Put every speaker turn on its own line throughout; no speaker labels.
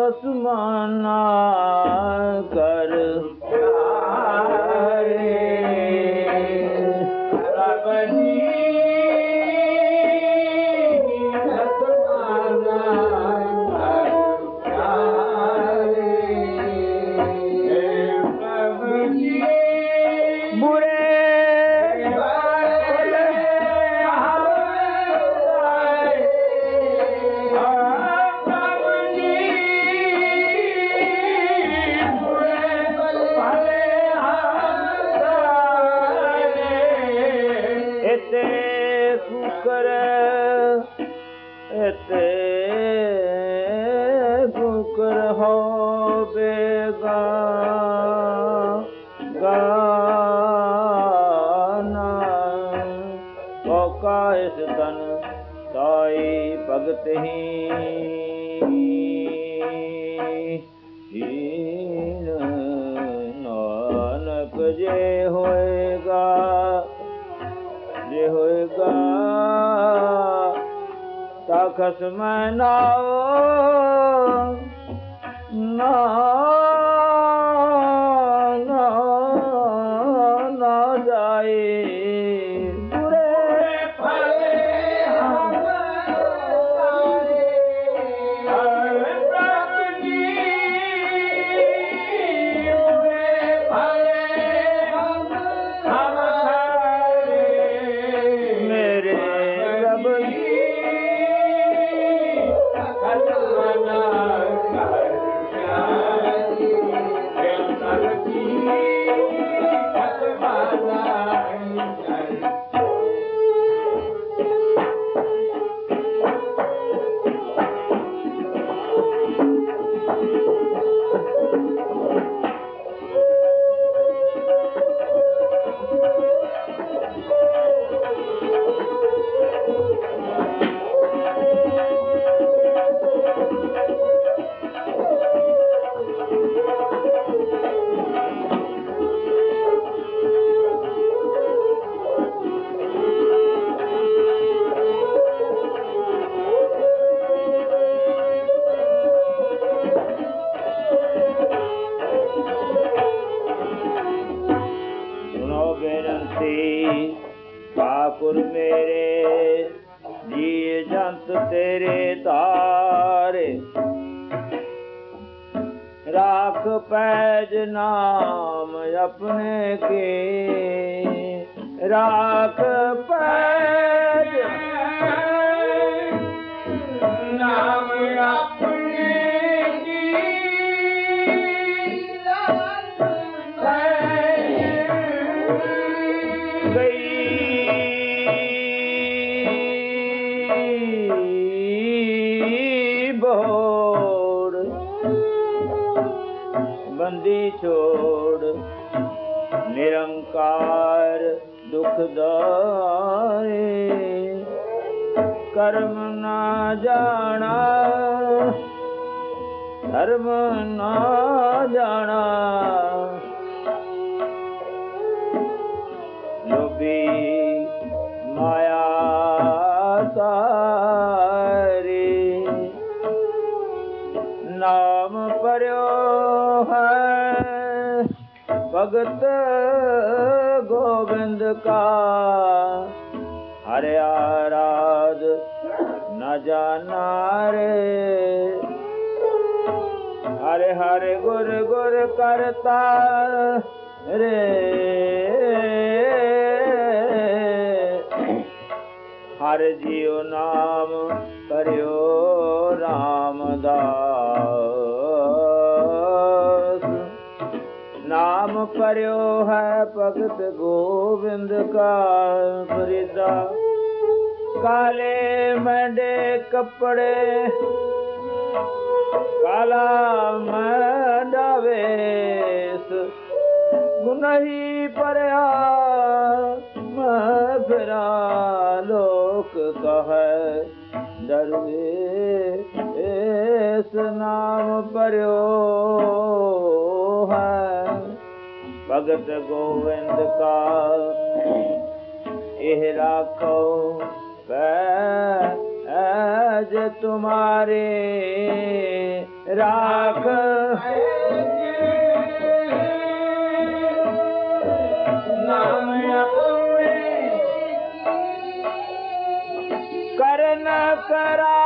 कसमाना ਜੇ ਹੋਏਗਾ ਜੇ ਹੋਏਗਾ ਤਾਂ ਖਸਮ ਨਾਓ ਨਾ ਨਾ पैज न जाए। कर्म ना जाना धर्म ना जाना। लोभी भगत गोविंद का। हरे आराध न जाना रे। हरे हरे गुर गुर करता रे। हर जीव नाम करियो रामदास। ਪਰਿਓ ਹੈ ਭਗਤ ਗੋਬਿੰਦ ਕਾ ਫਰੀਦਾ ਕਾਲੇ ਮੰਡੇ ਕੱਪੜੇ ਕਾਲਾ ਮੰਡਾਵੇਸ ਗੁਨਾਹੀ ਪਰਿਆ ਮੈਂ ਫਿਰਾ ਲੋਕ ਕਹੈ ਦਰਵੇ ਇਸ ਨਾਮ ਪਰਿਓ ਹੈ भगत गोविंद का। यह राखो आज तुम्हारे राख। करना करा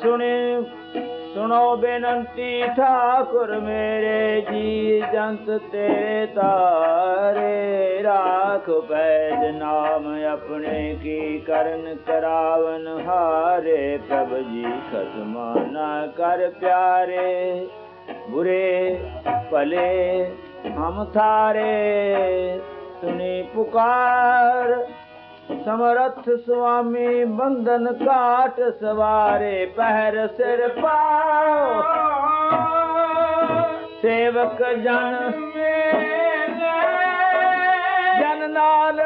सुने सुनो बेनती ठाकुर मेरे जी जंत तेरे तारे राख बैद नाम अपने की करण करावन हारे प्रभ जी खसमाना कर प्यारे बुरे पले हम थारे सुनी पुकार समरथ स्वामी बंधन काट सवारे पहर सिर पाओ। सेवक जन जन नाल